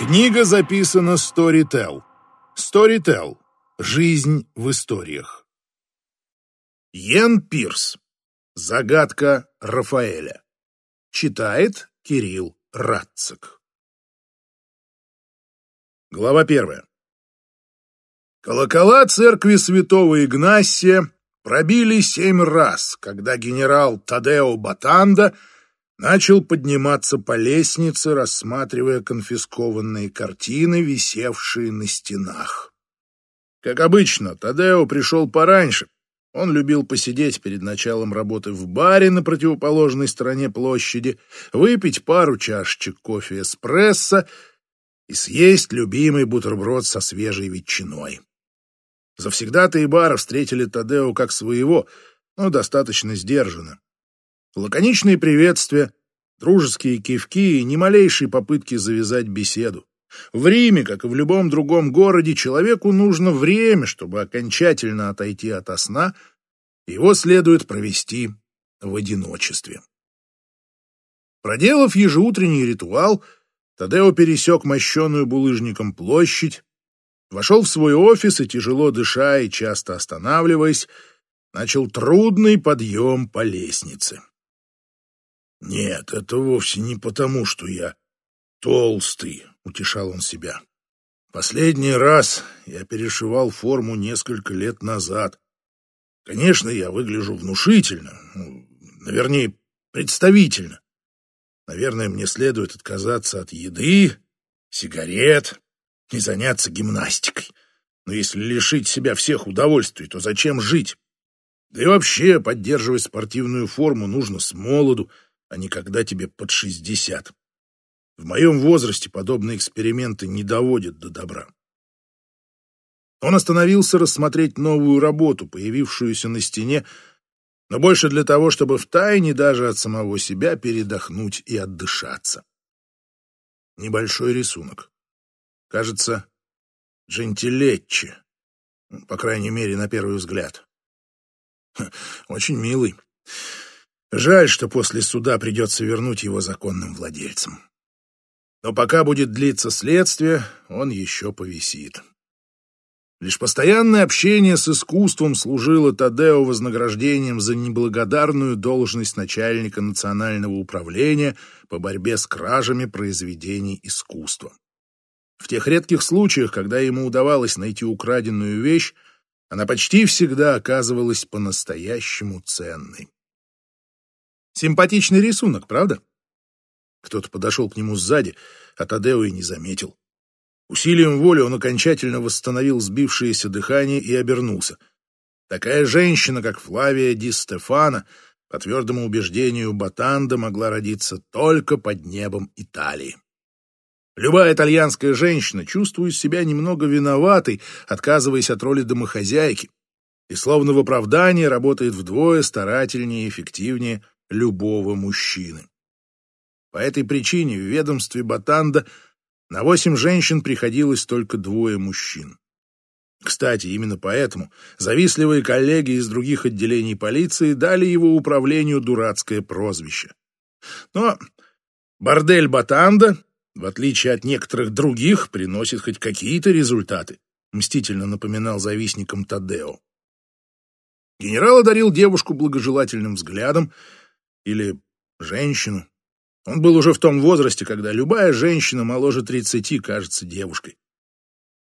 Книга записана Storytel. Storytel. Жизнь в историях. Йен Пирс. Загадка Рафаэля. Читает Кирилл Радцик. Глава первая. Колокола церкви святого Игнасия пробили семь раз, когда генерал Тадео Батанда начал подниматься по лестнице, рассматривая конфискованные картины, висевшие на стенах. Как обычно, Тадео пришел пораньше. Он любил посидеть перед началом работы в баре на противоположной стороне площади, выпить пару чашечек кофе эспрессо и съесть любимый бутерброд со свежей ветчиной. Завсегда-то и бара встретили Тадео как своего, но достаточно сдержанно. Лаконичные приветствия, дружеские кивки и ни малейшей попытки завязать беседу. В Риме, как и в любом другом городе, человеку нужно время, чтобы окончательно отойти от сна, его следует провести в одиночестве. Проделав ежеутренний ритуал, Тадео пересек мощенную булыжником площадь, вошел в свой офис и, тяжело дыша и часто останавливаясь, начал трудный подъем по лестнице. «Нет, это вовсе не потому, что я толстый», — утешал он себя. «Последний раз я перешивал форму несколько лет назад. Конечно, я выгляжу внушительно, ну, наверное, представительно. Наверное, мне следует отказаться от еды, сигарет и заняться гимнастикой. Но если лишить себя всех удовольствий, то зачем жить? Да и вообще поддерживать спортивную форму нужно с молоду, а не когда тебе под шестьдесят. В моем возрасте подобные эксперименты не доводят до добра. Он остановился рассмотреть новую работу, появившуюся на стене, но больше для того, чтобы втайне даже от самого себя передохнуть и отдышаться. Небольшой рисунок. Кажется, джентилетчи, по крайней мере, на первый взгляд. Очень милый. Жаль, что после суда придется вернуть его законным владельцам. Но пока будет длиться следствие, он еще повисит. Лишь постоянное общение с искусством служило Тадео вознаграждением за неблагодарную должность начальника национального управления по борьбе с кражами произведений искусства. В тех редких случаях, когда ему удавалось найти украденную вещь, она почти всегда оказывалась по-настоящему ценной. Симпатичный рисунок, правда? Кто-то подошел к нему сзади, а Тадео и не заметил. Усилием воли он окончательно восстановил сбившееся дыхание и обернулся. Такая женщина, как Флавия Ди Стефана, по твердому убеждению Батанда, могла родиться только под небом Италии. Любая итальянская женщина чувствует себя немного виноватой, отказываясь от роли домохозяйки, и словно в оправдании работает вдвое старательнее и эффективнее любого мужчины. По этой причине в ведомстве Батанда на восемь женщин приходилось только двое мужчин. Кстати, именно поэтому завистливые коллеги из других отделений полиции дали его управлению дурацкое прозвище. Но бордель Батанда, в отличие от некоторых других, приносит хоть какие-то результаты, мстительно напоминал завистникам Тадео. Генерал одарил девушку благожелательным взглядом, или женщину. Он был уже в том возрасте, когда любая женщина моложе тридцати кажется девушкой.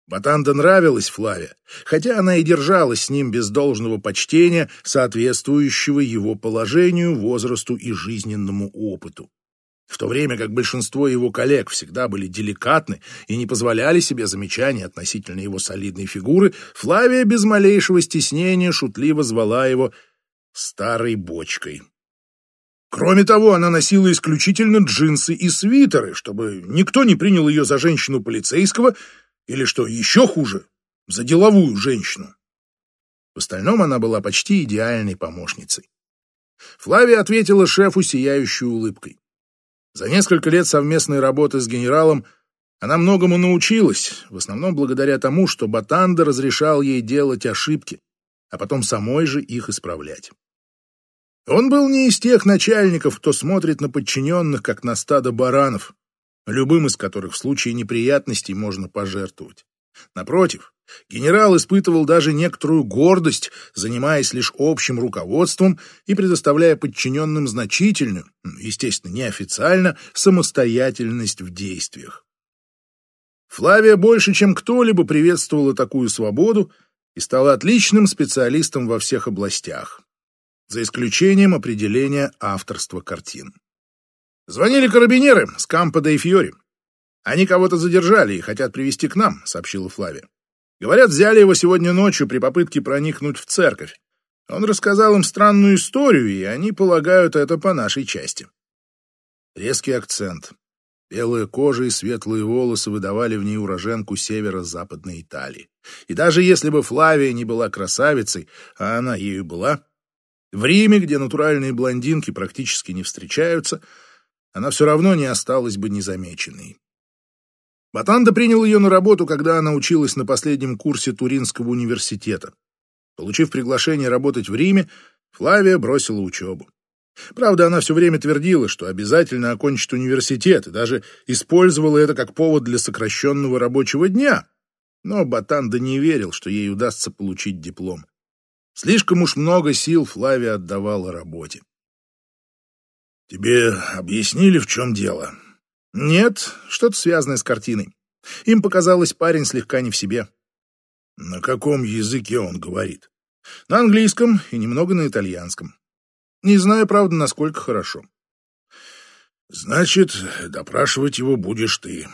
Батанда нравилась Флаве, хотя она и держалась с ним без должного почтения, соответствующего его положению, возрасту и жизненному опыту. В то время как большинство его коллег всегда были деликатны и не позволяли себе замечаний относительно его солидной фигуры, Флавия без малейшего стеснения шутливо звала его «старой бочкой». Кроме того, она носила исключительно джинсы и свитеры, чтобы никто не принял ее за женщину полицейского или, что еще хуже, за деловую женщину. В остальном она была почти идеальной помощницей. Флавия ответила шефу сияющей улыбкой. За несколько лет совместной работы с генералом она многому научилась, в основном благодаря тому, что Батанда разрешал ей делать ошибки, а потом самой же их исправлять. Он был не из тех начальников, кто смотрит на подчиненных, как на стадо баранов. любым из которых в случае неприятностей можно пожертвовать. Напротив, генерал испытывал даже некоторую гордость, занимаясь лишь общим руководством и предоставляя подчиненным значительную, естественно, неофициально, самостоятельность в действиях. Флавия больше, чем кто-либо приветствовала такую свободу и стала отличным специалистом во всех областях, за исключением определения авторства картин. «Звонили карабинеры с Кампо де Фьори. Они кого-то задержали и хотят привести к нам», — сообщила Флавия. «Говорят, взяли его сегодня ночью при попытке проникнуть в церковь. Он рассказал им странную историю, и они полагают это по нашей части». Резкий акцент, Белая кожа и светлые волосы выдавали в ней уроженку северо-западной Италии. И даже если бы Флавия не была красавицей, а она ею была, в Риме, где натуральные блондинки практически не встречаются, она все равно не осталась бы незамеченной. Батанда принял ее на работу, когда она училась на последнем курсе Туринского университета. Получив приглашение работать в Риме, Флавия бросила учебу. Правда, она все время твердила, что обязательно окончит университет, и даже использовала это как повод для сокращенного рабочего дня. Но Батанда не верил, что ей удастся получить диплом. Слишком уж много сил Флавия отдавала работе. «Тебе объяснили, в чем дело?» «Нет, что-то связанное с картиной. Им показалось, парень слегка не в себе». «На каком языке он говорит?» «На английском и немного на итальянском. Не знаю, правда, насколько хорошо. Значит, допрашивать его будешь ты.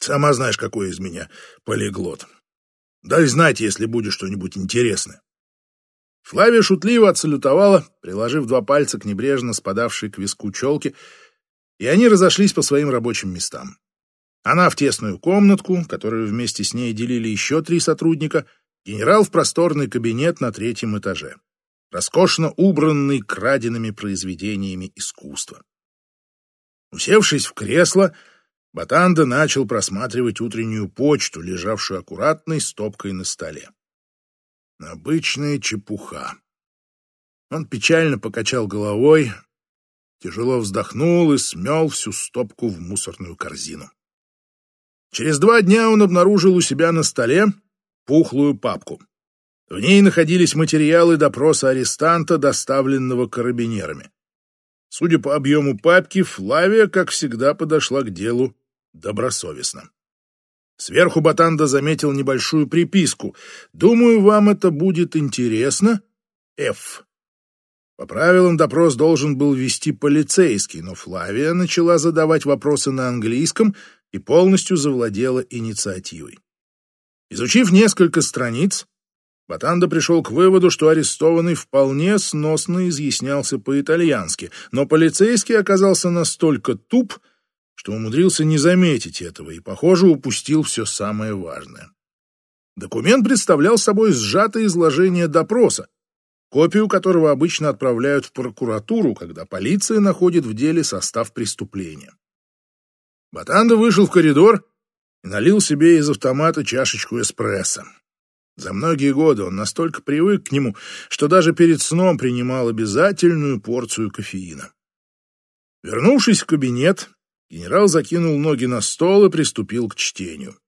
Сама знаешь, какой из меня полиглот. Дай знать, если будет что-нибудь интересное. Флавия шутливо отсалютовала, приложив два пальца к небрежно спадавшей к виску челке, и они разошлись по своим рабочим местам. Она в тесную комнатку, которую вместе с ней делили еще три сотрудника, генерал в просторный кабинет на третьем этаже роскошно убранный краденными произведениями искусства. Усевшись в кресло, Батанда начал просматривать утреннюю почту, лежавшую аккуратной стопкой на столе. Обычная чепуха. Он печально покачал головой, тяжело вздохнул и смел всю стопку в мусорную корзину. Через два дня он обнаружил у себя на столе пухлую папку. В ней находились материалы допроса арестанта, доставленного карабинерами. Судя по объему папки, Флавия, как всегда, подошла к делу добросовестно. Сверху Батанда заметил небольшую приписку. «Думаю, вам это будет интересно. Ф». По правилам допрос должен был вести полицейский, но Флавия начала задавать вопросы на английском и полностью завладела инициативой. Изучив несколько страниц, Батанда пришел к выводу, что арестованный вполне сносно изъяснялся по-итальянски, но полицейский оказался настолько туп, что умудрился не заметить этого и, похоже, упустил все самое важное. Документ представлял собой сжатое изложение допроса, копию которого обычно отправляют в прокуратуру, когда полиция находит в деле состав преступления. Батанда вышел в коридор и налил себе из автомата чашечку эспрессо. За многие годы он настолько привык к нему, что даже перед сном принимал обязательную порцию кофеина. Вернувшись в кабинет, генерал закинул ноги на стол и приступил к чтению.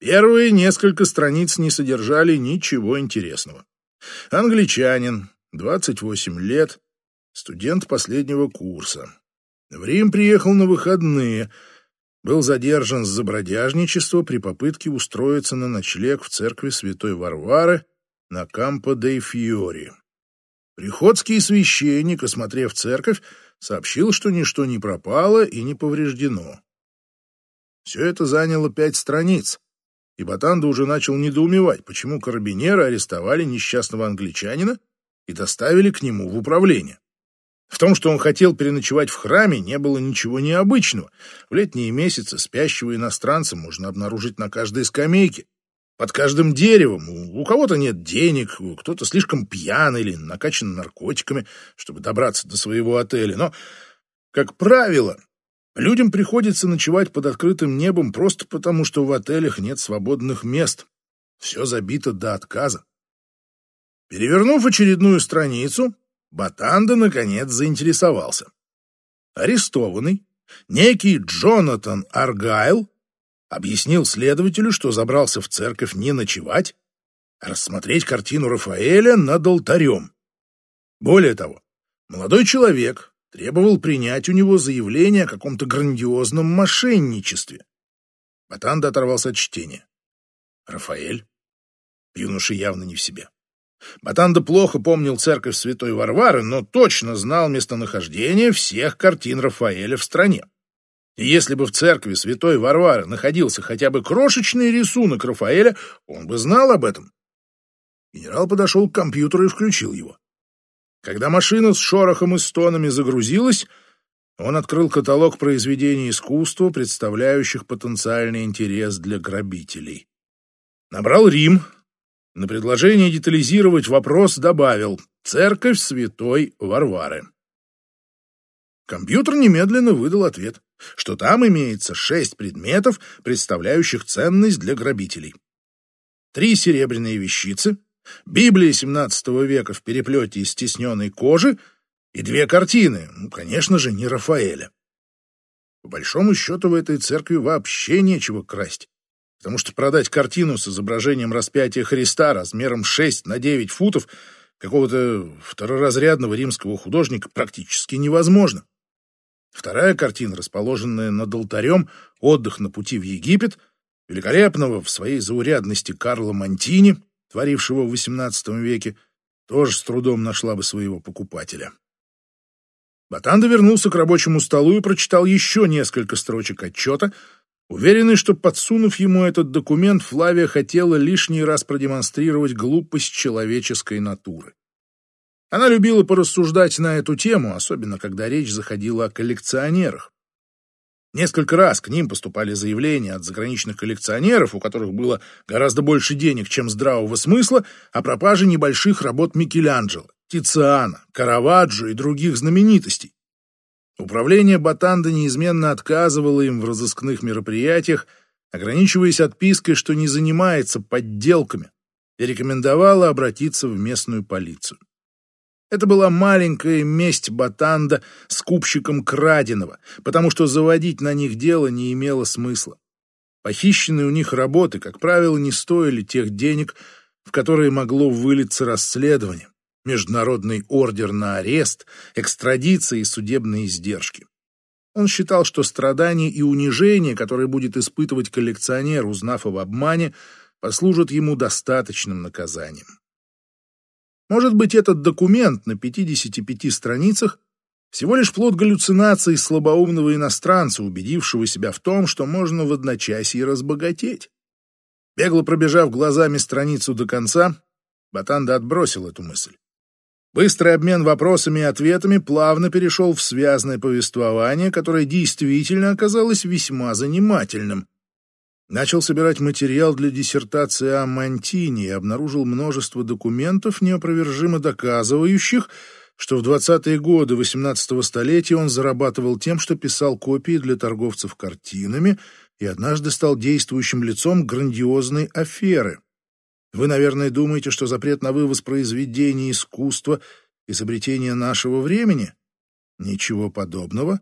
Первые несколько страниц не содержали ничего интересного. Англичанин, 28 лет, студент последнего курса. В Рим приехал на выходные — был задержан за бродяжничество при попытке устроиться на ночлег в церкви святой Варвары на Кампо дей Фьори. Приходский священник, осмотрев церковь, сообщил, что ничто не пропало и не повреждено. Все это заняло пять страниц, и Батанда уже начал недоумевать, почему карабинеры арестовали несчастного англичанина и доставили к нему в управление. В том, что он хотел переночевать в храме, не было ничего необычного. В летние месяцы спящего иностранца можно обнаружить на каждой скамейке, под каждым деревом. У кого-то нет денег, кто-то слишком пьян или накачан наркотиками, чтобы добраться до своего отеля. Но, как правило, людям приходится ночевать под открытым небом просто потому, что в отелях нет свободных мест. Все забито до отказа. Перевернув очередную страницу, Батанда, наконец, заинтересовался. Арестованный некий Джонатан Аргайл объяснил следователю, что забрался в церковь не ночевать, а рассмотреть картину Рафаэля над алтарем. Более того, молодой человек требовал принять у него заявление о каком-то грандиозном мошенничестве. Батанда оторвался от чтения. Рафаэль? Юноша явно не в себе. Батанда плохо помнил церковь Святой Варвары, но точно знал местонахождение всех картин Рафаэля в стране. И если бы в церкви Святой Варвары находился хотя бы крошечный рисунок Рафаэля, он бы знал об этом. Генерал подошел к компьютеру и включил его. Когда машина с шорохом и стонами загрузилась, он открыл каталог произведений искусства, представляющих потенциальный интерес для грабителей. Набрал Рим. На предложение детализировать вопрос добавил «Церковь Святой Варвары». Компьютер немедленно выдал ответ, что там имеется шесть предметов, представляющих ценность для грабителей. Три серебряные вещицы, Библия XVII века в переплете из стесненной кожи и две картины, ну, конечно же, не Рафаэля. По большому счету в этой церкви вообще нечего красть, потому что продать картину с изображением распятия Христа размером 6 на 9 футов какого-то второразрядного римского художника практически невозможно. Вторая картина, расположенная над алтарем «Отдых на пути в Египет», великолепного в своей заурядности Карла Монтини, творившего в XVIII веке, тоже с трудом нашла бы своего покупателя. Батанда вернулся к рабочему столу и прочитал еще несколько строчек отчета, уверенный, что, подсунув ему этот документ, Флавия хотела лишний раз продемонстрировать глупость человеческой натуры. Она любила порассуждать на эту тему, особенно когда речь заходила о коллекционерах. Несколько раз к ним поступали заявления от заграничных коллекционеров, у которых было гораздо больше денег, чем здравого смысла, о пропаже небольших работ Микеланджело, Тициана, Караваджо и других знаменитостей. Управление Батанда неизменно отказывало им в разыскных мероприятиях, ограничиваясь отпиской, что не занимается подделками, и рекомендовало обратиться в местную полицию. Это была маленькая месть Батанда скупщикам краденого, потому что заводить на них дело не имело смысла. Похищенные у них работы, как правило, не стоили тех денег, в которые могло вылиться расследование, международный ордер на арест, экстрадиция и судебные издержки. Он считал, что страдания и унижение, которые будет испытывать коллекционер, узнав об обмане, послужат ему достаточным наказанием. Может быть, этот документ на 55 страницах всего лишь плод галлюцинаций слабоумного иностранца, убедившего себя в том, что можно в одночасье разбогатеть. Бегло пробежав глазами страницу до конца, Батанда отбросил эту мысль. Быстрый обмен вопросами и ответами плавно перешел в связное повествование, которое действительно оказалось весьма занимательным. Начал собирать материал для диссертации о Мантине и обнаружил множество документов, неопровержимо доказывающих, что в 20-е годы XVIII столетия он зарабатывал тем, что писал копии для торговцев картинами и однажды стал действующим лицом грандиозной аферы. Вы, наверное, думаете, что запрет на вывоз произведений искусства — изобретение нашего времени? Ничего подобного.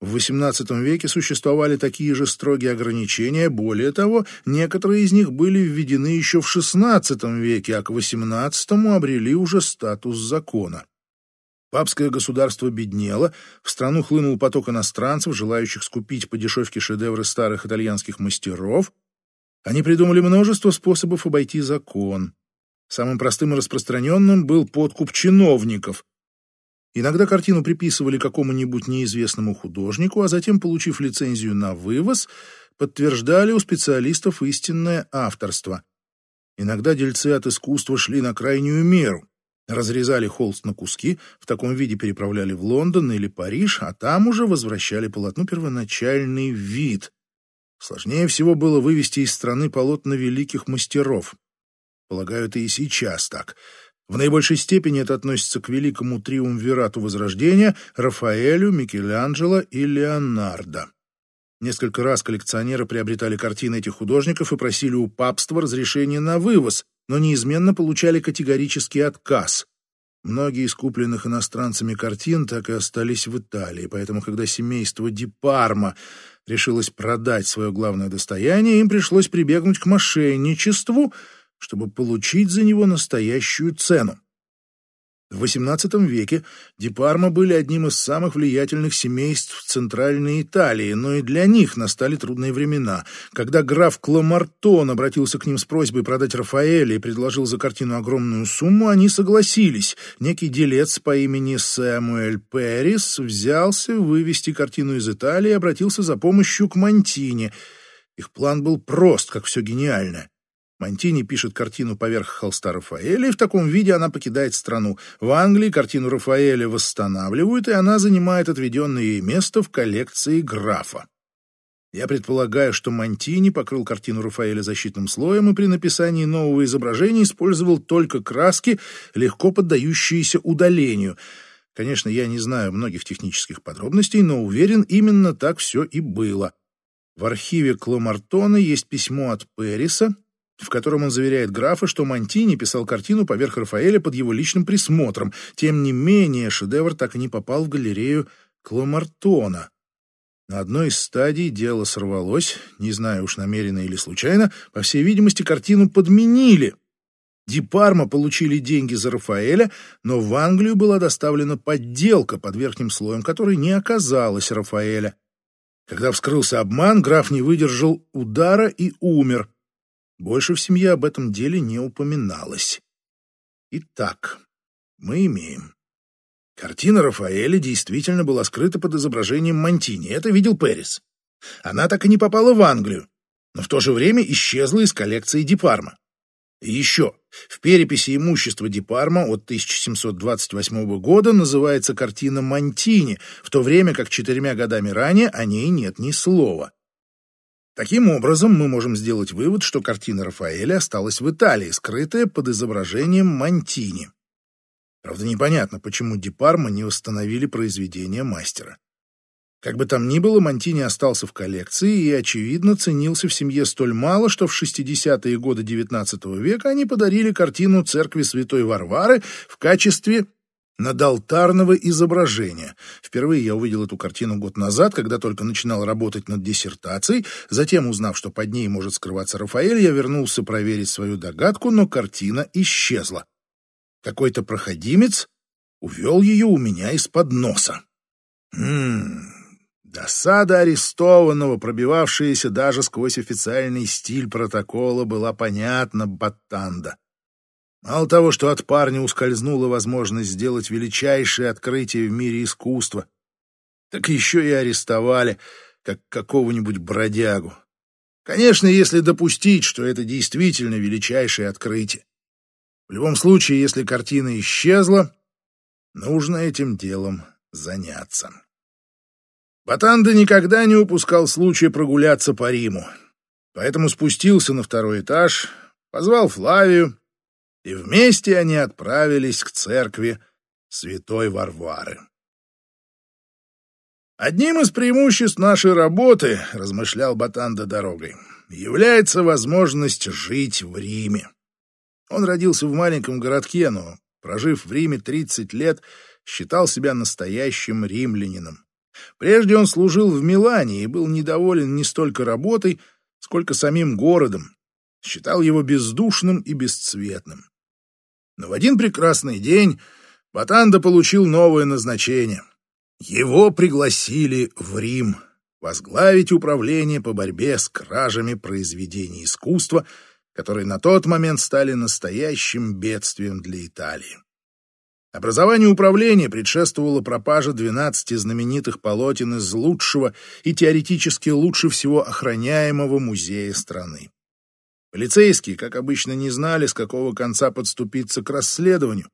В XVIII веке существовали такие же строгие ограничения, более того, некоторые из них были введены еще в XVI веке, а к XVIII обрели уже статус закона. Папское государство беднело, в страну хлынул поток иностранцев, желающих скупить по дешевке шедевры старых итальянских мастеров. Они придумали множество способов обойти закон. Самым простым и распространенным был подкуп чиновников, Иногда картину приписывали какому-нибудь неизвестному художнику, а затем, получив лицензию на вывоз, подтверждали у специалистов истинное авторство. Иногда дельцы от искусства шли на крайнюю меру. Разрезали холст на куски, в таком виде переправляли в Лондон или Париж, а там уже возвращали полотну первоначальный вид. Сложнее всего было вывести из страны полотна великих мастеров. Полагаю, это и сейчас так — в наибольшей степени это относится к великому триумвирату Возрождения Рафаэлю, Микеланджело и Леонардо. Несколько раз коллекционеры приобретали картины этих художников и просили у папства разрешения на вывоз, но неизменно получали категорический отказ. Многие из купленных иностранцами картин так и остались в Италии, поэтому, когда семейство Ди Парма решилось продать свое главное достояние, им пришлось прибегнуть к мошенничеству, чтобы получить за него настоящую цену. В XVIII веке Дипарма были одним из самых влиятельных семейств Центральной Италии, но и для них настали трудные времена. Когда граф Кламартон обратился к ним с просьбой продать Рафаэля и предложил за картину огромную сумму, они согласились. Некий делец по имени Сэмуэль Перрис взялся вывести картину из Италии и обратился за помощью к Монтине. Их план был прост, как все гениальное. Монтини пишет картину поверх холста Рафаэля, и в таком виде она покидает страну. В Англии картину Рафаэля восстанавливают, и она занимает отведенное ей место в коллекции графа. Я предполагаю, что Монтини покрыл картину Рафаэля защитным слоем и при написании нового изображения использовал только краски, легко поддающиеся удалению. Конечно, я не знаю многих технических подробностей, но уверен, именно так все и было. В архиве Кломартона есть письмо от Перриса, в котором он заверяет графа, что Монтини писал картину поверх Рафаэля под его личным присмотром. Тем не менее, шедевр так и не попал в галерею Кломартона. На одной из стадий дело сорвалось, не знаю уж намеренно или случайно, по всей видимости, картину подменили. Ди Парма получили деньги за Рафаэля, но в Англию была доставлена подделка под верхним слоем, которой не оказалось Рафаэля. Когда вскрылся обман, граф не выдержал удара и умер. Больше в семье об этом деле не упоминалось. Итак, мы имеем. Картина Рафаэля действительно была скрыта под изображением Монтини. Это видел Перес. Она так и не попала в Англию, но в то же время исчезла из коллекции Дипарма. И еще, в переписи имущества Дипарма от 1728 года называется картина Монтини, в то время как четырьмя годами ранее о ней нет ни слова. Таким образом, мы можем сделать вывод, что картина Рафаэля осталась в Италии, скрытая под изображением Монтини. Правда, непонятно, почему Дипарма не восстановили произведение мастера. Как бы там ни было, Монтини остался в коллекции и, очевидно, ценился в семье столь мало, что в 60-е годы XIX века они подарили картину церкви Святой Варвары в качестве над алтарного изображения. Впервые я увидел эту картину год назад, когда только начинал работать над диссертацией. Затем, узнав, что под ней может скрываться Рафаэль, я вернулся проверить свою догадку, но картина исчезла. Какой-то проходимец увел ее у меня из-под носа. Ммм... Досада арестованного, пробивавшаяся даже сквозь официальный стиль протокола, была понятна Баттанда. Мало того, что от парня ускользнула возможность сделать величайшее открытие в мире искусства, так еще и арестовали, как какого-нибудь бродягу. Конечно, если допустить, что это действительно величайшее открытие. В любом случае, если картина исчезла, нужно этим делом заняться. Батанда никогда не упускал случая прогуляться по Риму, поэтому спустился на второй этаж, позвал Флавию, и вместе они отправились к церкви святой Варвары. «Одним из преимуществ нашей работы, — размышлял Батанда дорогой, — является возможность жить в Риме. Он родился в маленьком городке, но, прожив в Риме 30 лет, считал себя настоящим римлянином. Прежде он служил в Милане и был недоволен не столько работой, сколько самим городом, считал его бездушным и бесцветным. Но в один прекрасный день Батанда получил новое назначение. Его пригласили в Рим возглавить управление по борьбе с кражами произведений искусства, которые на тот момент стали настоящим бедствием для Италии. Образованию управления предшествовала пропажа 12 знаменитых полотен из лучшего и теоретически лучше всего охраняемого музея страны. Полицейские, как обычно, не знали, с какого конца подступиться к расследованию.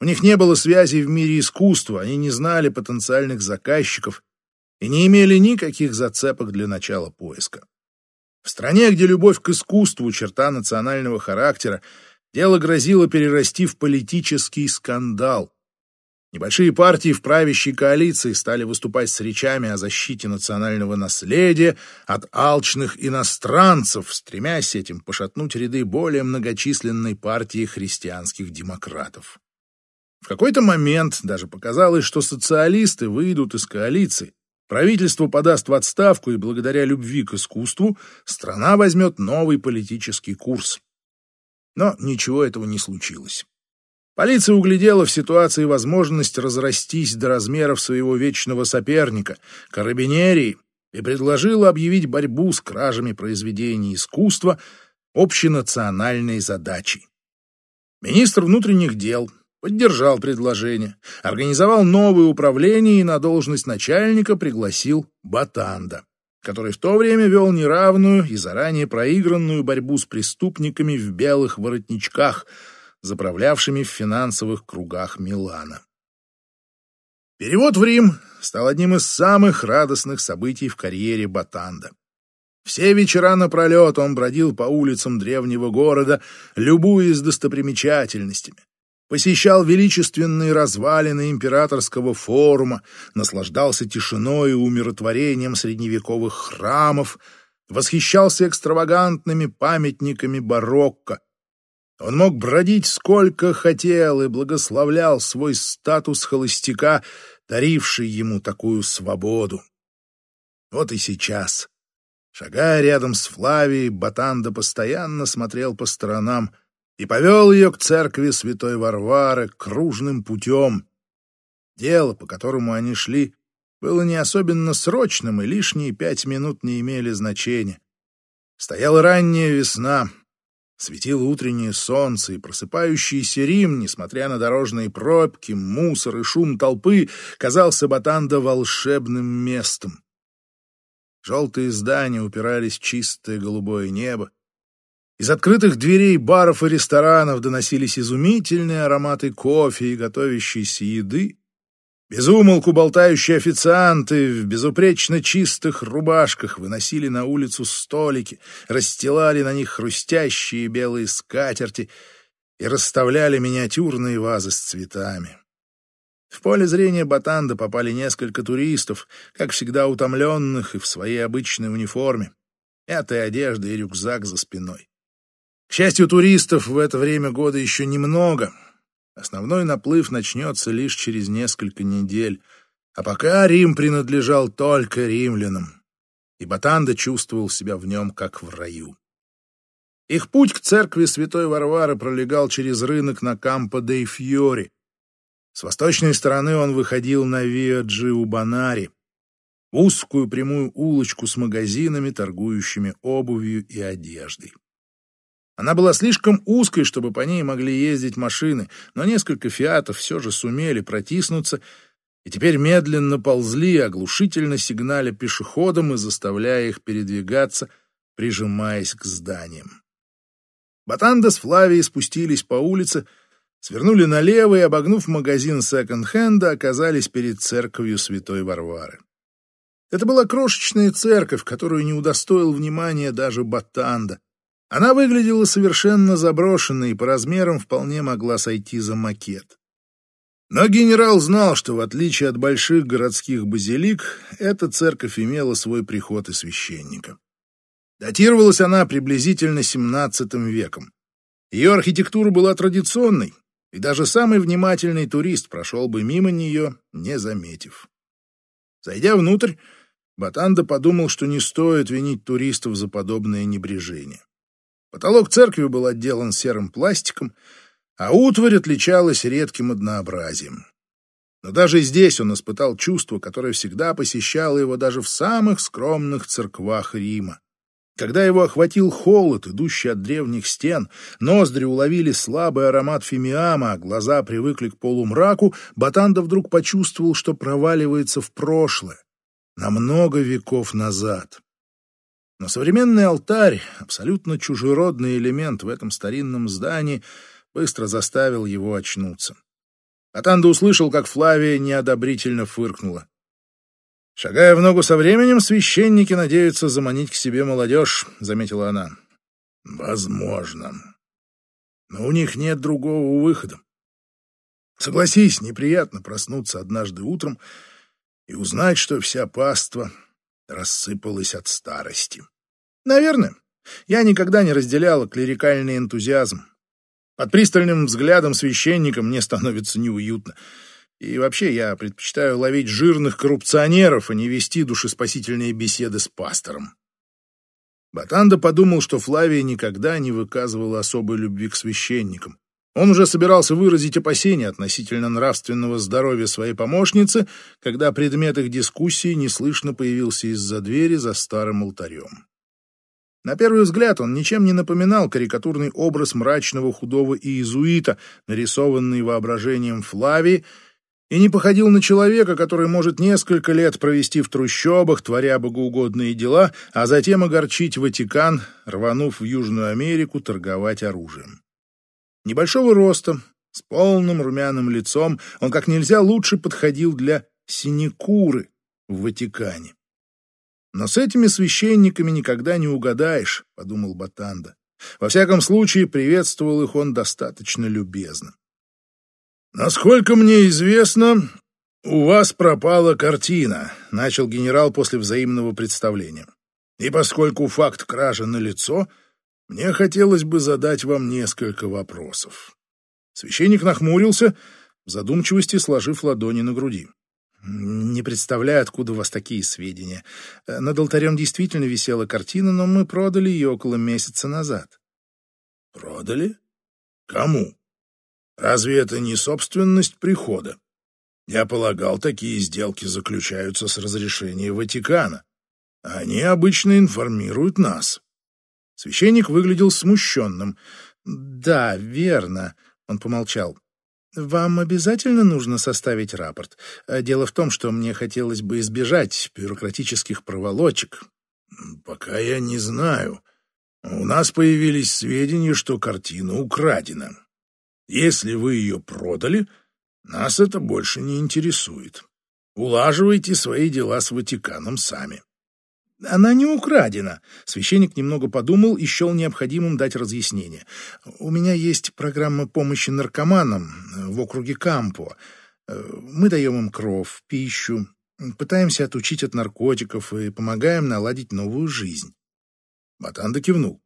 У них не было связей в мире искусства, они не знали потенциальных заказчиков и не имели никаких зацепок для начала поиска. В стране, где любовь к искусству — черта национального характера, дело грозило перерасти в политический скандал. Небольшие партии в правящей коалиции стали выступать с речами о защите национального наследия от алчных иностранцев, стремясь этим пошатнуть ряды более многочисленной партии христианских демократов. В какой-то момент даже показалось, что социалисты выйдут из коалиции, правительство подаст в отставку, и благодаря любви к искусству страна возьмет новый политический курс. Но ничего этого не случилось. Полиция углядела в ситуации возможность разрастись до размеров своего вечного соперника, карабинерии, и предложила объявить борьбу с кражами произведений искусства общенациональной задачей. Министр внутренних дел поддержал предложение, организовал новое управление и на должность начальника пригласил Батанда, который в то время вел неравную и заранее проигранную борьбу с преступниками в белых воротничках, заправлявшими в финансовых кругах Милана. Перевод в Рим стал одним из самых радостных событий в карьере Батанда. Все вечера напролет он бродил по улицам древнего города, любуясь достопримечательностями. Посещал величественные развалины императорского форума, наслаждался тишиной и умиротворением средневековых храмов, восхищался экстравагантными памятниками барокко. Он мог бродить сколько хотел и благословлял свой статус холостяка, даривший ему такую свободу. Вот и сейчас Шагая рядом с Флавией, Батанда постоянно смотрел по сторонам и повел ее к церкви святой Варвары кружным путем. Дело, по которому они шли, было не особенно срочным, и лишние пять минут не имели значения. Стояла ранняя весна, светило утреннее солнце, и просыпающийся Рим, несмотря на дорожные пробки, мусор и шум толпы, казался Батанда волшебным местом. Желтые здания упирались в чистое голубое небо. Из открытых дверей баров и ресторанов доносились изумительные ароматы кофе и готовящейся еды. Безумолку болтающие официанты в безупречно чистых рубашках выносили на улицу столики, расстилали на них хрустящие белые скатерти и расставляли миниатюрные вазы с цветами. В поле зрения Батанда попали несколько туристов, как всегда утомленных и в своей обычной униформе. Мятая одежда и рюкзак за спиной. К счастью, туристов в это время года еще немного. Основной наплыв начнется лишь через несколько недель. А пока Рим принадлежал только римлянам. И Батанда чувствовал себя в нем, как в раю. Их путь к церкви святой Варвары пролегал через рынок на Кампо дей Фьори, с восточной стороны он выходил на Виа Джиубанари, узкую прямую улочку с магазинами, торгующими обувью и одеждой. Она была слишком узкой, чтобы по ней могли ездить машины, но несколько фиатов все же сумели протиснуться и теперь медленно ползли, оглушительно сигналя пешеходам и заставляя их передвигаться, прижимаясь к зданиям. Батанда с Флавией спустились по улице, свернули налево и, обогнув магазин секонд-хенда, оказались перед церковью святой Варвары. Это была крошечная церковь, которую не удостоил внимания даже Батанда. Она выглядела совершенно заброшенной и по размерам вполне могла сойти за макет. Но генерал знал, что в отличие от больших городских базилик, эта церковь имела свой приход и священника. Датировалась она приблизительно XVII веком. Ее архитектура была традиционной, и даже самый внимательный турист прошел бы мимо нее, не заметив. Зайдя внутрь, Батанда подумал, что не стоит винить туристов за подобное небрежение. Потолок церкви был отделан серым пластиком, а утварь отличалась редким однообразием. Но даже здесь он испытал чувство, которое всегда посещало его даже в самых скромных церквах Рима. Когда его охватил холод, идущий от древних стен, ноздри уловили слабый аромат фимиама, а глаза привыкли к полумраку, Батанда вдруг почувствовал, что проваливается в прошлое, на много веков назад. Но современный алтарь, абсолютно чужеродный элемент в этом старинном здании, быстро заставил его очнуться. Батанда услышал, как Флавия неодобрительно фыркнула. Шагая в ногу со временем, священники надеются заманить к себе молодежь, заметила она. Возможно. Но у них нет другого выхода. Согласись, неприятно проснуться однажды утром и узнать, что вся паства рассыпалась от старости. Наверное. Я никогда не разделяла клерикальный энтузиазм. Под пристальным взглядом священника мне становится неуютно. И вообще я предпочитаю ловить жирных коррупционеров, а не вести душеспасительные беседы с пастором. Батанда подумал, что Флавия никогда не выказывала особой любви к священникам. Он уже собирался выразить опасения относительно нравственного здоровья своей помощницы, когда предмет их дискуссии неслышно появился из-за двери за старым алтарем. На первый взгляд он ничем не напоминал карикатурный образ мрачного худого иезуита, нарисованный воображением Флавии, и не походил на человека, который может несколько лет провести в трущобах, творя богоугодные дела, а затем огорчить Ватикан, рванув в Южную Америку торговать оружием. Небольшого роста, с полным румяным лицом, он как нельзя лучше подходил для синекуры в Ватикане. Но с этими священниками никогда не угадаешь, — подумал Батанда. Во всяком случае, приветствовал их он достаточно любезно. «Насколько мне известно, у вас пропала картина», — начал генерал после взаимного представления. «И поскольку факт кражи налицо, мне хотелось бы задать вам несколько вопросов». Священник нахмурился, в задумчивости сложив ладони на груди. «Не представляю, откуда у вас такие сведения. Над алтарем действительно висела картина, но мы продали ее около месяца назад». «Продали? Кому?» Разве это не собственность прихода? Я полагал, такие сделки заключаются с разрешения Ватикана. Они обычно информируют нас. Священник выглядел смущенным. «Да, верно», — он помолчал. «Вам обязательно нужно составить рапорт. Дело в том, что мне хотелось бы избежать бюрократических проволочек». «Пока я не знаю. У нас появились сведения, что картина украдена. Если вы ее продали, нас это больше не интересует. Улаживайте свои дела с Ватиканом сами. Она не украдена. Священник немного подумал и счел необходимым дать разъяснение. У меня есть программа помощи наркоманам в округе Кампо. Мы даем им кров, пищу, пытаемся отучить от наркотиков и помогаем наладить новую жизнь. Батанда кивнул.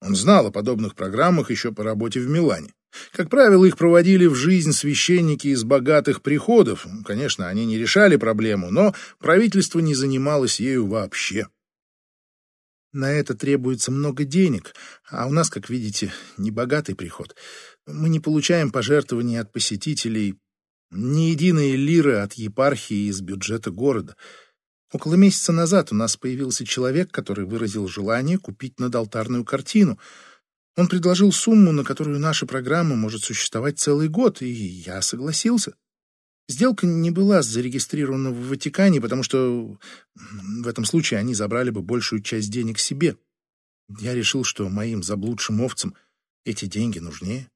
Он знал о подобных программах еще по работе в Милане. Как правило, их проводили в жизнь священники из богатых приходов. Конечно, они не решали проблему, но правительство не занималось ею вообще. На это требуется много денег, а у нас, как видите, не богатый приход. Мы не получаем пожертвований от посетителей, ни единой лиры от епархии из бюджета города. Около месяца назад у нас появился человек, который выразил желание купить надалтарную картину — он предложил сумму, на которую наша программа может существовать целый год, и я согласился. Сделка не была зарегистрирована в Ватикане, потому что в этом случае они забрали бы большую часть денег себе. Я решил, что моим заблудшим овцам эти деньги нужнее.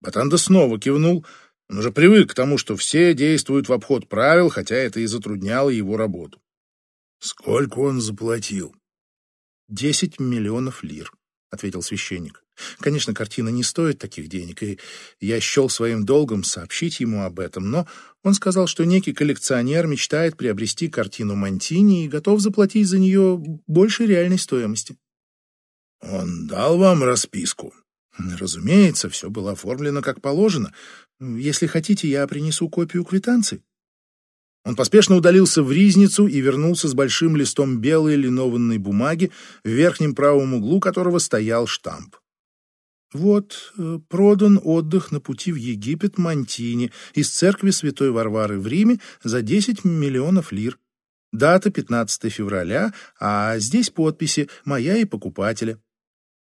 Батанда снова кивнул. Он уже привык к тому, что все действуют в обход правил, хотя это и затрудняло его работу. Сколько он заплатил? Десять миллионов лир ответил священник. Конечно, картина не стоит таких денег, и я счел своим долгом сообщить ему об этом, но он сказал, что некий коллекционер мечтает приобрести картину Монтини и готов заплатить за нее больше реальной стоимости. Он дал вам расписку? Разумеется, все было оформлено как положено. Если хотите, я принесу копию квитанции. Он поспешно удалился в ризницу и вернулся с большим листом белой линованной бумаги, в верхнем правом углу которого стоял штамп. Вот, э, продан отдых на пути в Египет Монтини из церкви Святой Варвары в Риме за 10 миллионов лир. Дата 15 февраля, а здесь подписи «Моя и покупателя».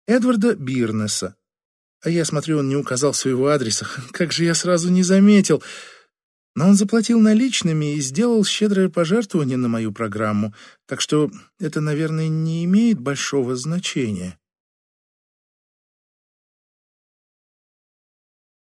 Эдварда Бирнеса. А я смотрю, он не указал своего адреса. Как же я сразу не заметил. Но он заплатил наличными и сделал щедрое пожертвование на мою программу, так что это, наверное, не имеет большого значения.